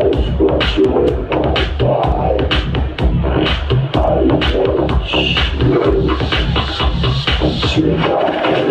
Thank you.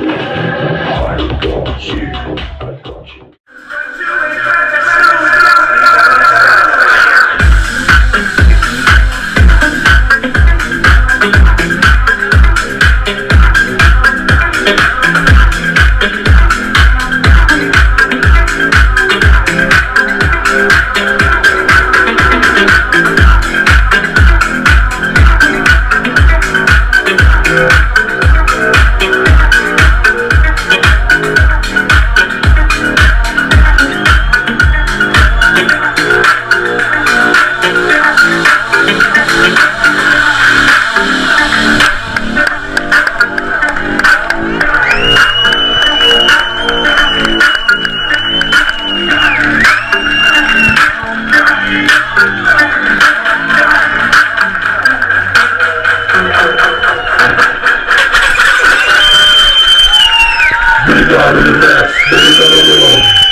Yes,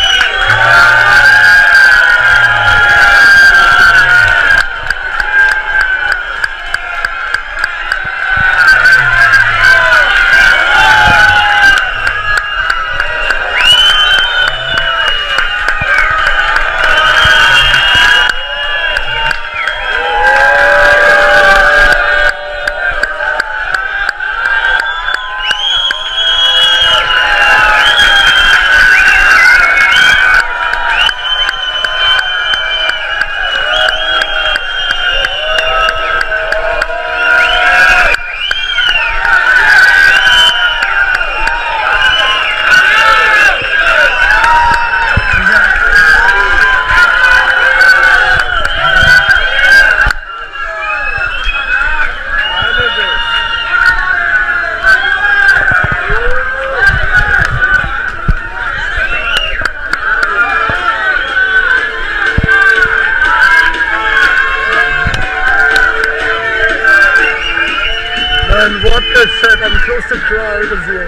Man, what the shit? I'm close to cry. Was here.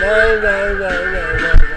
No, no, no, no, no.